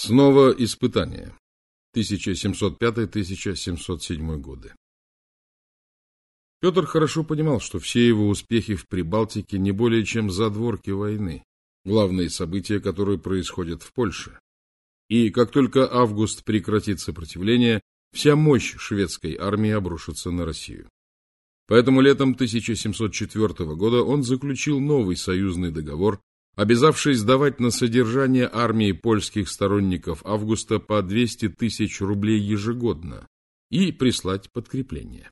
Снова испытание. 1705-1707 годы. Петр хорошо понимал, что все его успехи в Прибалтике не более чем задворки войны, главные события, которые происходят в Польше. И как только август прекратит сопротивление, вся мощь шведской армии обрушится на Россию. Поэтому летом 1704 года он заключил новый союзный договор обязавшись сдавать на содержание армии польских сторонников Августа по 200 тысяч рублей ежегодно и прислать подкрепление.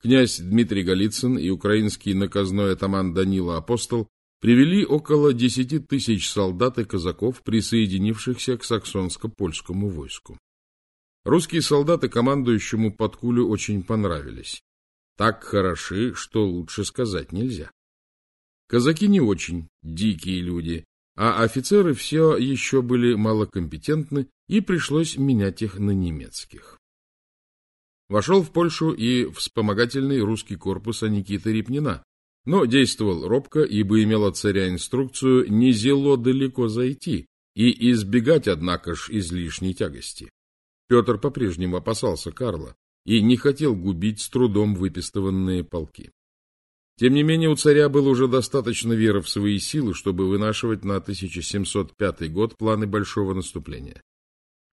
Князь Дмитрий Голицын и украинский наказной атаман Данила Апостол привели около 10 тысяч солдат и казаков, присоединившихся к саксонско-польскому войску. Русские солдаты командующему Подкулю очень понравились. Так хороши, что лучше сказать нельзя. Казаки не очень, дикие люди, а офицеры все еще были малокомпетентны, и пришлось менять их на немецких. Вошел в Польшу и вспомогательный русский корпус Аникита Репнина, но действовал робко, ибо имел от царя инструкцию не зело далеко зайти и избегать, однако ж, излишней тягости. Петр по-прежнему опасался Карла и не хотел губить с трудом выпистыванные полки. Тем не менее, у царя было уже достаточно веры в свои силы, чтобы вынашивать на 1705 год планы большого наступления.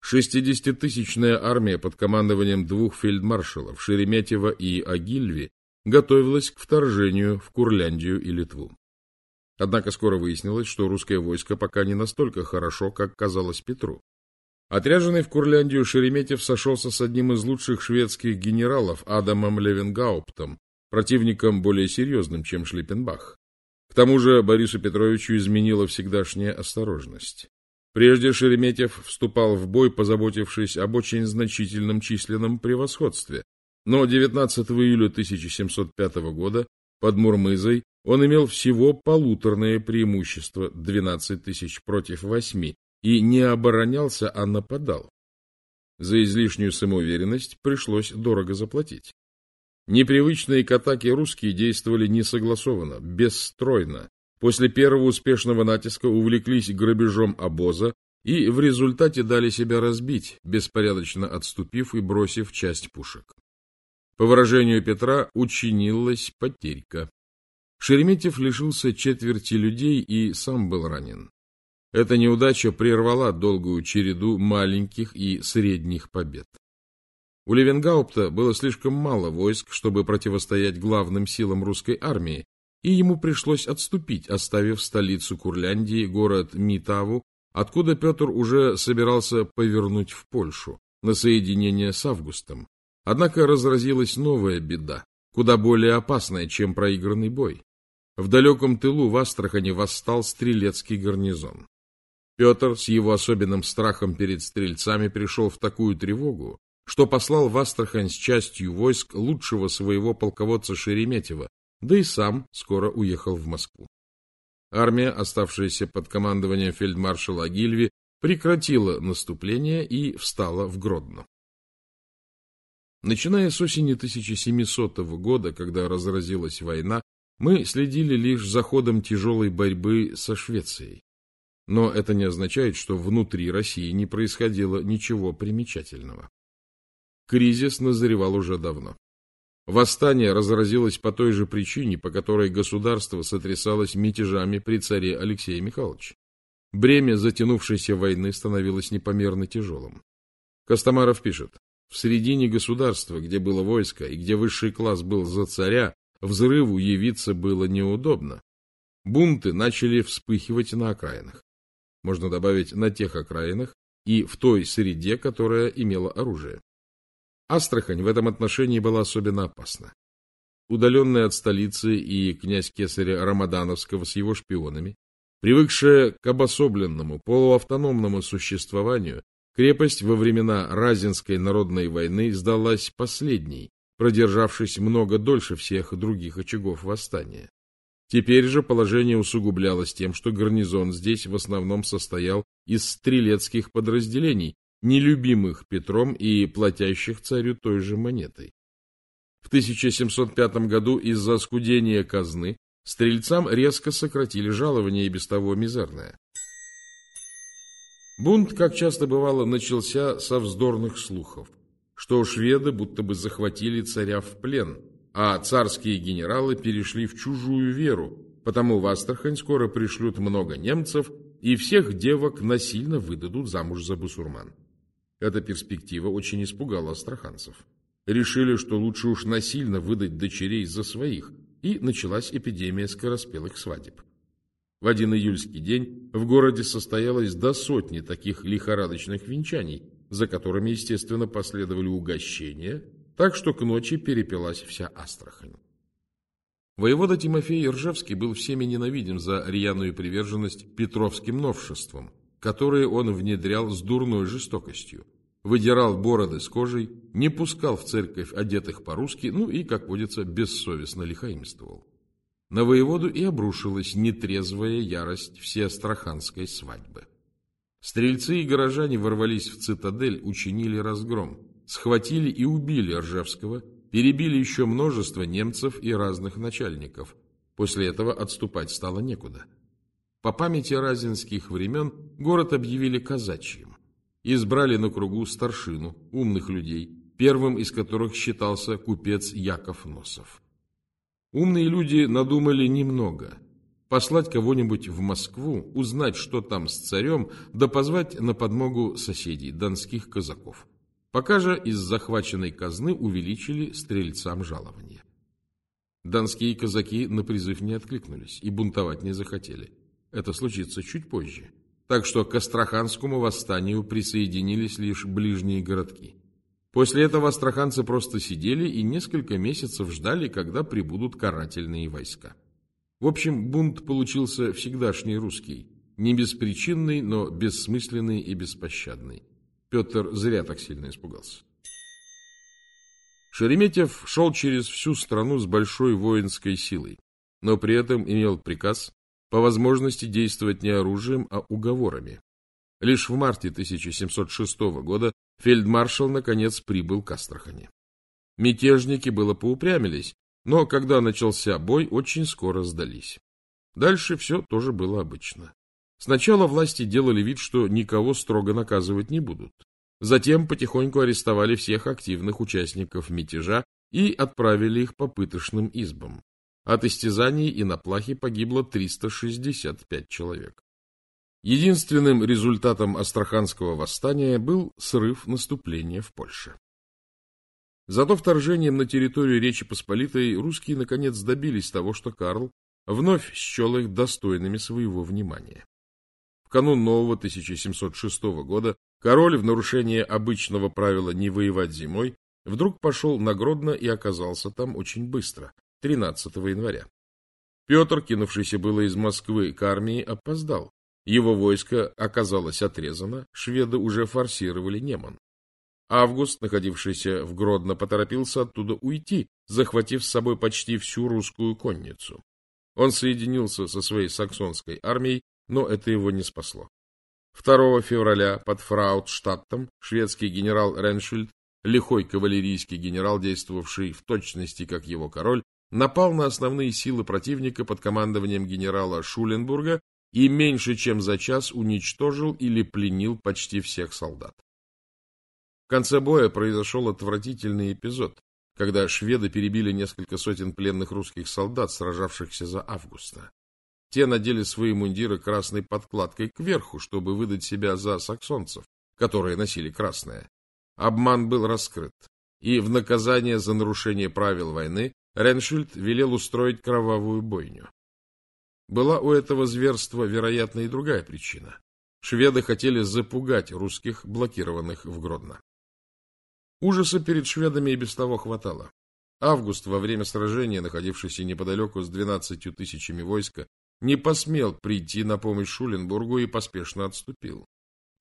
Шестидесятитысячная армия под командованием двух фельдмаршалов Шереметьева и Агильви готовилась к вторжению в Курляндию и Литву. Однако скоро выяснилось, что русское войско пока не настолько хорошо, как казалось Петру. Отряженный в Курляндию Шереметьев сошелся с одним из лучших шведских генералов Адамом Левенгауптом, противником более серьезным, чем Шлиппенбах. К тому же Борису Петровичу изменила всегдашняя осторожность. Прежде Шереметьев вступал в бой, позаботившись об очень значительном численном превосходстве, но 19 июля 1705 года под Мурмызой он имел всего полуторное преимущество 12 тысяч против 8 и не оборонялся, а нападал. За излишнюю самоуверенность пришлось дорого заплатить. Непривычные к атаке русские действовали несогласованно, бесстройно. После первого успешного натиска увлеклись грабежом обоза и в результате дали себя разбить, беспорядочно отступив и бросив часть пушек. По выражению Петра, учинилась потерька. Шереметьев лишился четверти людей и сам был ранен. Эта неудача прервала долгую череду маленьких и средних побед. У Левенгаупта было слишком мало войск, чтобы противостоять главным силам русской армии, и ему пришлось отступить, оставив столицу Курляндии, город Митаву, откуда Петр уже собирался повернуть в Польшу, на соединение с Августом. Однако разразилась новая беда, куда более опасная, чем проигранный бой. В далеком тылу в Астрахани восстал стрелецкий гарнизон. Петр с его особенным страхом перед стрельцами пришел в такую тревогу, что послал в Астрахань с частью войск лучшего своего полководца Шереметьева, да и сам скоро уехал в Москву. Армия, оставшаяся под командованием фельдмаршала Гильви, прекратила наступление и встала в Гродно. Начиная с осени 1700 года, когда разразилась война, мы следили лишь за ходом тяжелой борьбы со Швецией. Но это не означает, что внутри России не происходило ничего примечательного. Кризис назревал уже давно. Восстание разразилось по той же причине, по которой государство сотрясалось мятежами при царе Алексее Михайловиче. Бремя затянувшейся войны становилось непомерно тяжелым. Костомаров пишет, в середине государства, где было войско и где высший класс был за царя, взрыву явиться было неудобно. Бунты начали вспыхивать на окраинах. Можно добавить на тех окраинах и в той среде, которая имела оружие. Астрахань в этом отношении была особенно опасна. Удаленная от столицы и князь Кесаря Рамадановского с его шпионами, привыкшая к обособленному, полуавтономному существованию, крепость во времена Разинской народной войны сдалась последней, продержавшись много дольше всех других очагов восстания. Теперь же положение усугублялось тем, что гарнизон здесь в основном состоял из стрелецких подразделений, нелюбимых Петром и платящих царю той же монетой. В 1705 году из-за оскудения казны стрельцам резко сократили жалование и без того мизерное. Бунт, как часто бывало, начался со вздорных слухов, что шведы будто бы захватили царя в плен, а царские генералы перешли в чужую веру, потому в Астрахань скоро пришлют много немцев, и всех девок насильно выдадут замуж за бусурман. Эта перспектива очень испугала астраханцев. Решили, что лучше уж насильно выдать дочерей за своих, и началась эпидемия скороспелых свадеб. В один июльский день в городе состоялось до сотни таких лихорадочных венчаний, за которыми, естественно, последовали угощения, так что к ночи перепилась вся Астрахань. Воевода Тимофей Ржевский был всеми ненавидим за рьяную приверженность петровским новшествам, которые он внедрял с дурной жестокостью, выдирал бороды с кожей, не пускал в церковь одетых по-русски, ну и, как водится, бессовестно лихаимствовал. На воеводу и обрушилась нетрезвая ярость всеастраханской свадьбы. Стрельцы и горожане ворвались в цитадель, учинили разгром, схватили и убили Ржевского, перебили еще множество немцев и разных начальников. После этого отступать стало некуда. По памяти разинских времен город объявили казачьим. Избрали на кругу старшину, умных людей, первым из которых считался купец Яков Носов. Умные люди надумали немного. Послать кого-нибудь в Москву, узнать, что там с царем, да позвать на подмогу соседей, донских казаков. Пока же из захваченной казны увеличили стрельцам жалования. Донские казаки на призыв не откликнулись и бунтовать не захотели. Это случится чуть позже. Так что к Астраханскому восстанию присоединились лишь ближние городки. После этого астраханцы просто сидели и несколько месяцев ждали, когда прибудут карательные войска. В общем, бунт получился всегдашний русский, не беспричинный, но бессмысленный и беспощадный. Петр зря так сильно испугался. Шереметьев шел через всю страну с большой воинской силой, но при этом имел приказ по возможности действовать не оружием, а уговорами. Лишь в марте 1706 года фельдмаршал наконец прибыл к Астрахани. Мятежники было поупрямились, но когда начался бой, очень скоро сдались. Дальше все тоже было обычно. Сначала власти делали вид, что никого строго наказывать не будут. Затем потихоньку арестовали всех активных участников мятежа и отправили их по пытошным избам. От истязаний и на погибло 365 человек. Единственным результатом Астраханского восстания был срыв наступления в Польше. Зато вторжением на территорию Речи Посполитой русские наконец добились того, что Карл вновь счел их достойными своего внимания. В канун нового 1706 года король в нарушение обычного правила не воевать зимой вдруг пошел на Гродно и оказался там очень быстро, 13 января. Петр, кинувшийся было из Москвы к армии, опоздал его войско оказалось отрезано, шведы уже форсировали Неман. Август, находившийся в Гродно, поторопился оттуда уйти, захватив с собой почти всю русскую конницу. Он соединился со своей саксонской армией, но это его не спасло. 2 февраля под Фраутштадтом шведский генерал Реншильд, лихой кавалерийский генерал, действовавший в точности как его король, напал на основные силы противника под командованием генерала Шуленбурга и меньше чем за час уничтожил или пленил почти всех солдат. В конце боя произошел отвратительный эпизод, когда шведы перебили несколько сотен пленных русских солдат, сражавшихся за Августа. Те надели свои мундиры красной подкладкой кверху, чтобы выдать себя за саксонцев, которые носили красное. Обман был раскрыт, и в наказание за нарушение правил войны Реншильд велел устроить кровавую бойню. Была у этого зверства, вероятно, и другая причина. Шведы хотели запугать русских, блокированных в Гродно. Ужаса перед шведами и без того хватало. Август, во время сражения, находившийся неподалеку с двенадцатью тысячами войска, не посмел прийти на помощь Шуленбургу и поспешно отступил.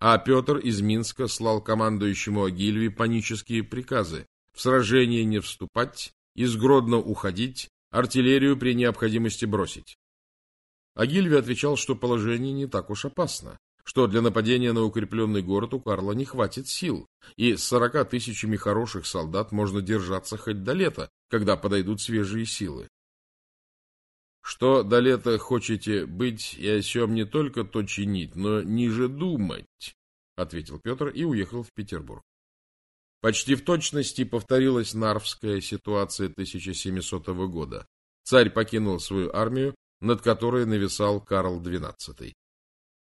А Петр из Минска слал командующему Агильви панические приказы в сражение не вступать, из Гродно уходить, артиллерию при необходимости бросить. А Гильви отвечал, что положение не так уж опасно, что для нападения на укрепленный город у Карла не хватит сил, и с сорока тысячами хороших солдат можно держаться хоть до лета, когда подойдут свежие силы. Что до лета хочете быть и о сем не только то чинить, но ниже думать, — ответил Петр и уехал в Петербург. Почти в точности повторилась Нарвская ситуация 1700 года. Царь покинул свою армию, над которой нависал Карл XII.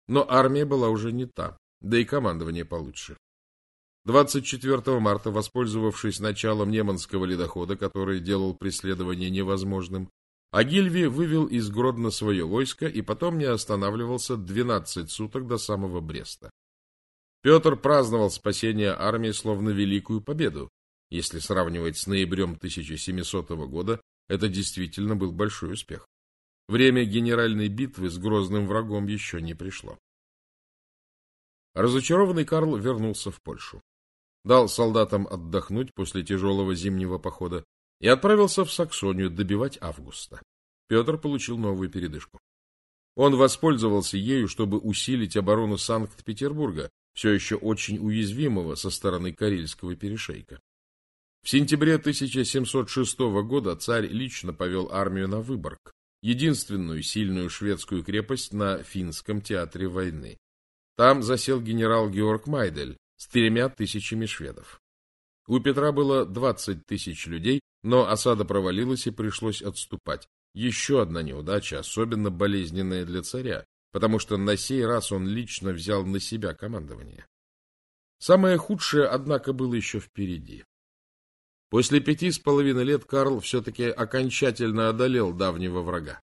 Но армия была уже не та, да и командование получше. 24 марта, воспользовавшись началом неманского ледохода, который делал преследование невозможным, Агильви вывел из Гродно свое войско и потом не останавливался 12 суток до самого Бреста. Петр праздновал спасение армии словно великую победу. Если сравнивать с ноябрем 1700 года, это действительно был большой успех. Время генеральной битвы с грозным врагом еще не пришло. Разочарованный Карл вернулся в Польшу. Дал солдатам отдохнуть после тяжелого зимнего похода и отправился в Саксонию добивать Августа. Петр получил новую передышку. Он воспользовался ею, чтобы усилить оборону Санкт-Петербурга, все еще очень уязвимого со стороны Карельского перешейка. В сентябре 1706 года царь лично повел армию на Выборг, единственную сильную шведскую крепость на финском театре войны. Там засел генерал Георг Майдель с тремя тысячами шведов. У Петра было 20 тысяч людей, но осада провалилась и пришлось отступать. Еще одна неудача, особенно болезненная для царя, потому что на сей раз он лично взял на себя командование. Самое худшее, однако, было еще впереди. После пяти с половиной лет Карл все-таки окончательно одолел давнего врага.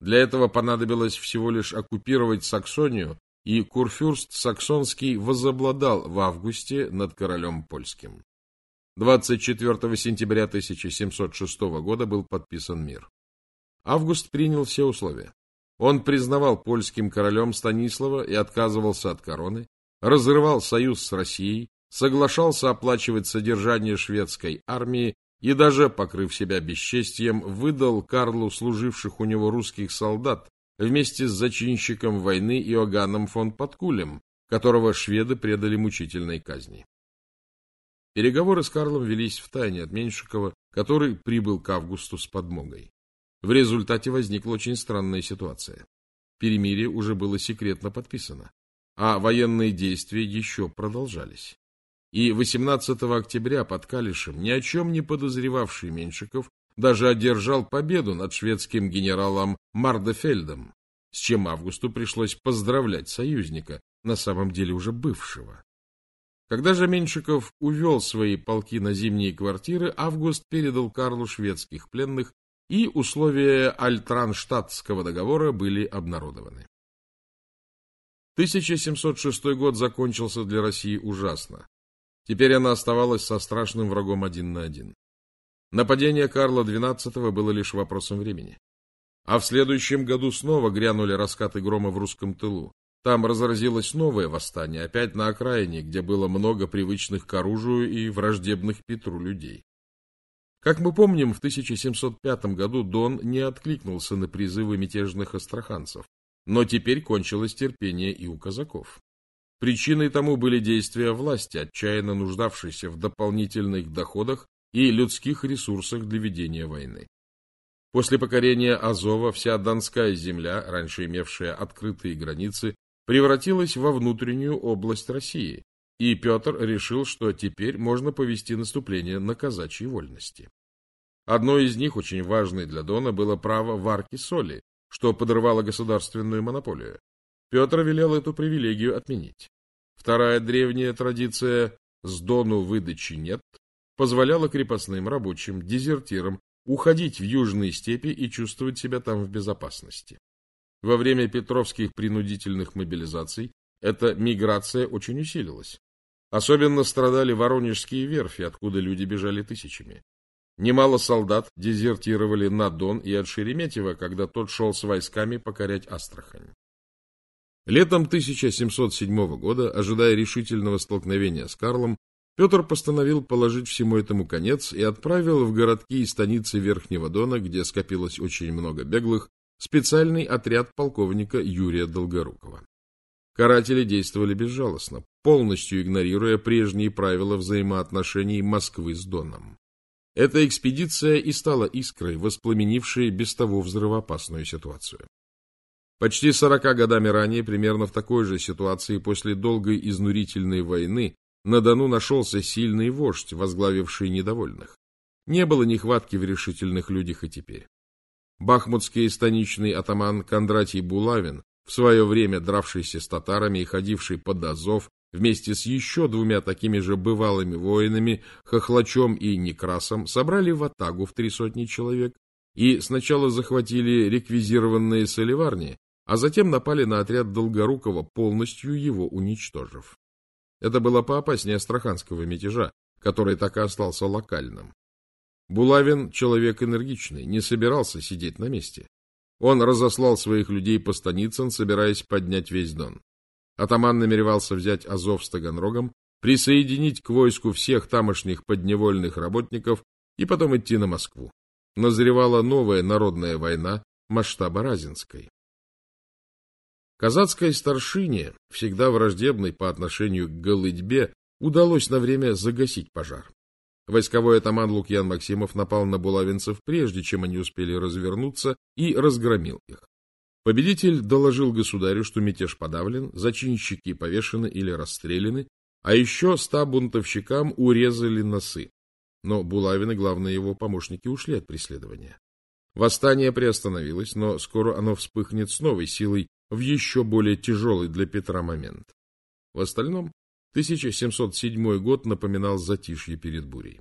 Для этого понадобилось всего лишь оккупировать Саксонию, и Курфюрст Саксонский возобладал в августе над королем польским. 24 сентября 1706 года был подписан мир. Август принял все условия. Он признавал польским королем Станислава и отказывался от короны, разрывал союз с Россией, соглашался оплачивать содержание шведской армии и даже, покрыв себя бесчестием, выдал Карлу служивших у него русских солдат вместе с зачинщиком войны Иоганном фон Подкулем, которого шведы предали мучительной казни. Переговоры с Карлом велись в тайне от Меньшикова, который прибыл к Августу с подмогой. В результате возникла очень странная ситуация. Перемирие уже было секретно подписано, а военные действия еще продолжались. И 18 октября под Калишем ни о чем не подозревавший Меньшиков даже одержал победу над шведским генералом Мардефельдом, с чем Августу пришлось поздравлять союзника, на самом деле уже бывшего. Когда же Меньшиков увел свои полки на зимние квартиры, Август передал Карлу шведских пленных и условия Альтранштадтского договора были обнародованы. 1706 год закончился для России ужасно. Теперь она оставалась со страшным врагом один на один. Нападение Карла XII было лишь вопросом времени. А в следующем году снова грянули раскаты грома в русском тылу. Там разразилось новое восстание, опять на окраине, где было много привычных к оружию и враждебных Петру людей. Как мы помним, в 1705 году Дон не откликнулся на призывы мятежных астраханцев, но теперь кончилось терпение и у казаков. Причиной тому были действия власти, отчаянно нуждавшейся в дополнительных доходах и людских ресурсах для ведения войны. После покорения Азова вся Донская земля, раньше имевшая открытые границы, превратилась во внутреннюю область России, и Петр решил, что теперь можно повести наступление на казачьей вольности. Одно из них, очень важное для Дона, было право варки соли, что подрывало государственную монополию. Петр велел эту привилегию отменить. Вторая древняя традиция «с Дону выдачи нет» позволяла крепостным рабочим, дезертирам уходить в южные степи и чувствовать себя там в безопасности. Во время петровских принудительных мобилизаций эта миграция очень усилилась. Особенно страдали воронежские верфи, откуда люди бежали тысячами. Немало солдат дезертировали на Дон и от Шереметьева, когда тот шел с войсками покорять Астрахань. Летом 1707 года, ожидая решительного столкновения с Карлом, Петр постановил положить всему этому конец и отправил в городки и станицы Верхнего Дона, где скопилось очень много беглых, специальный отряд полковника Юрия Долгорукова. Каратели действовали безжалостно, полностью игнорируя прежние правила взаимоотношений Москвы с Доном. Эта экспедиция и стала искрой, воспламенившей без того взрывоопасную ситуацию. Почти сорока годами ранее, примерно в такой же ситуации, после долгой изнурительной войны, на Дону нашелся сильный вождь, возглавивший недовольных. Не было нехватки в решительных людях и теперь. Бахмутский станичный атаман Кондратий Булавин, в свое время дравшийся с татарами и ходивший под Азов, вместе с еще двумя такими же бывалыми воинами, Хохлачом и Некрасом, собрали в Атагу в три сотни человек и сначала захватили реквизированные соливарни, а затем напали на отряд Долгорукова, полностью его уничтожив. Это было поопаснее Астраханского мятежа, который так и остался локальным. Булавин, человек энергичный, не собирался сидеть на месте. Он разослал своих людей по станицам, собираясь поднять весь Дон. Атаман намеревался взять Азов с Таганрогом, присоединить к войску всех тамошних подневольных работников и потом идти на Москву. Назревала новая народная война масштаба Разинской. Казацкой старшине, всегда враждебной по отношению к Голыдьбе, удалось на время загасить пожар. Войсковой атаман Лукьян Максимов напал на булавинцев, прежде чем они успели развернуться, и разгромил их. Победитель доложил государю, что мятеж подавлен, зачинщики повешены или расстреляны, а еще ста бунтовщикам урезали носы. Но Булавин и главные его помощники ушли от преследования. Восстание приостановилось, но скоро оно вспыхнет с новой силой в еще более тяжелый для Петра момент. В остальном 1707 год напоминал затишье перед бурей.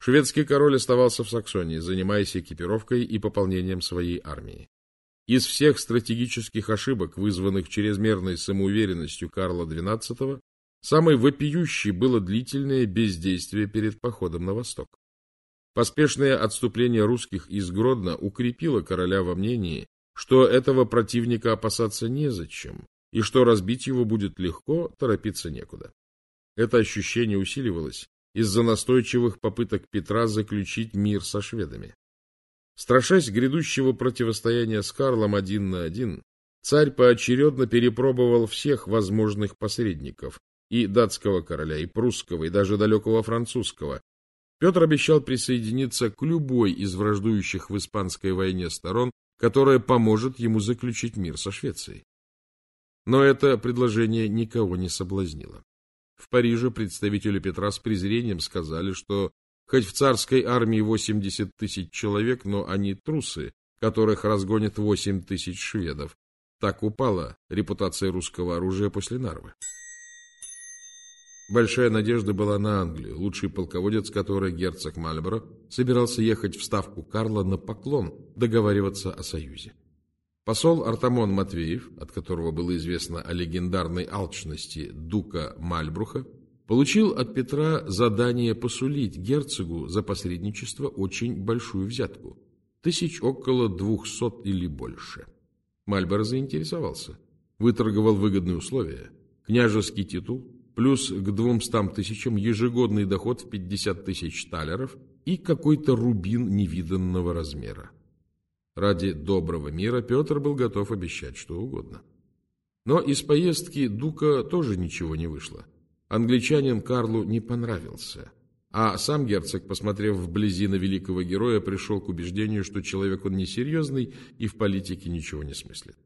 Шведский король оставался в Саксонии, занимаясь экипировкой и пополнением своей армии. Из всех стратегических ошибок, вызванных чрезмерной самоуверенностью Карла XII, самой вопиющей было длительное бездействие перед походом на восток. Поспешное отступление русских из Гродно укрепило короля во мнении, что этого противника опасаться незачем, и что разбить его будет легко, торопиться некуда. Это ощущение усиливалось из-за настойчивых попыток Петра заключить мир со шведами. Страшась грядущего противостояния с Карлом один на один, царь поочередно перепробовал всех возможных посредников, и датского короля, и прусского, и даже далекого французского, Петр обещал присоединиться к любой из враждующих в испанской войне сторон, которая поможет ему заключить мир со Швецией. Но это предложение никого не соблазнило. В Париже представители Петра с презрением сказали, что хоть в царской армии 80 тысяч человек, но они трусы, которых разгонят 8 тысяч шведов. Так упала репутация русского оружия после Нарвы. Большая надежда была на Англию, лучший полководец которой, герцог Мальборо, собирался ехать в ставку Карла на поклон, договариваться о союзе. Посол Артамон Матвеев, от которого было известно о легендарной алчности дука Мальбруха, получил от Петра задание посулить герцогу за посредничество очень большую взятку – тысяч около двухсот или больше. Мальборо заинтересовался, выторговал выгодные условия, княжеский титул – плюс к двумстам тысячам ежегодный доход в 50 тысяч талеров и какой-то рубин невиданного размера. Ради доброго мира Петр был готов обещать что угодно. Но из поездки Дука тоже ничего не вышло. Англичанин Карлу не понравился. А сам герцог, посмотрев вблизи на великого героя, пришел к убеждению, что человек он несерьезный и в политике ничего не смыслит.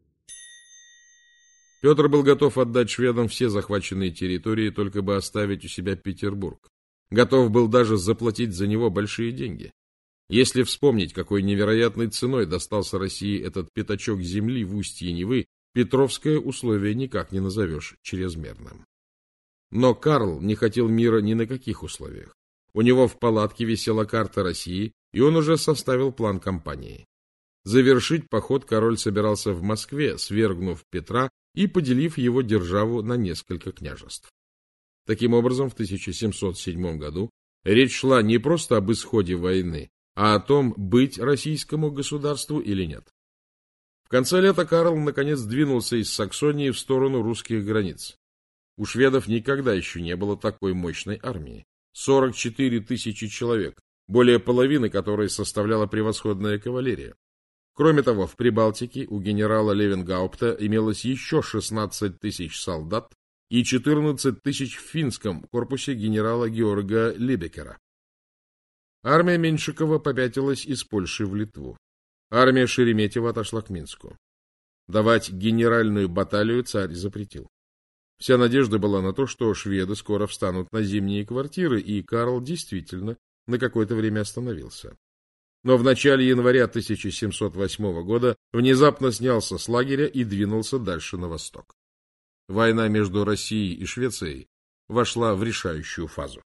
Петр был готов отдать шведам все захваченные территории, только бы оставить у себя Петербург. Готов был даже заплатить за него большие деньги. Если вспомнить, какой невероятной ценой достался России этот пятачок земли в устье Невы, Петровское условие никак не назовешь чрезмерным. Но Карл не хотел мира ни на каких условиях. У него в палатке висела карта России, и он уже составил план кампании. Завершить поход король собирался в Москве, свергнув Петра и поделив его державу на несколько княжеств. Таким образом, в 1707 году речь шла не просто об исходе войны, а о том, быть российскому государству или нет. В конце лета Карл наконец двинулся из Саксонии в сторону русских границ. У шведов никогда еще не было такой мощной армии. 44 тысячи человек, более половины которой составляла превосходная кавалерия. Кроме того, в Прибалтике у генерала Левенгаупта имелось еще 16 тысяч солдат и 14 тысяч в финском корпусе генерала Георга Либекера. Армия Меньшикова попятилась из Польши в Литву. Армия Шереметьева отошла к Минску. Давать генеральную баталию царь запретил. Вся надежда была на то, что шведы скоро встанут на зимние квартиры, и Карл действительно на какое-то время остановился. Но в начале января 1708 года внезапно снялся с лагеря и двинулся дальше на восток. Война между Россией и Швецией вошла в решающую фазу.